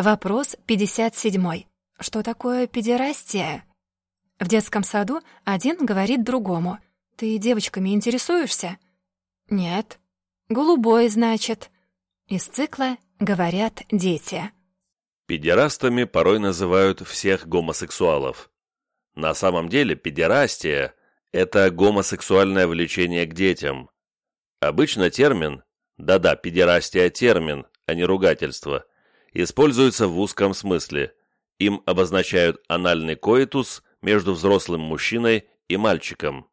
Вопрос 57. Что такое педерастия? В детском саду один говорит другому. «Ты девочками интересуешься?» «Нет». «Голубой, значит». Из цикла «Говорят дети». Педерастами порой называют всех гомосексуалов. На самом деле педерастия – это гомосексуальное влечение к детям. Обычно термин, да-да, педерастия – термин, а не ругательство, используется в узком смысле. Им обозначают анальный коитус между взрослым мужчиной и мальчиком.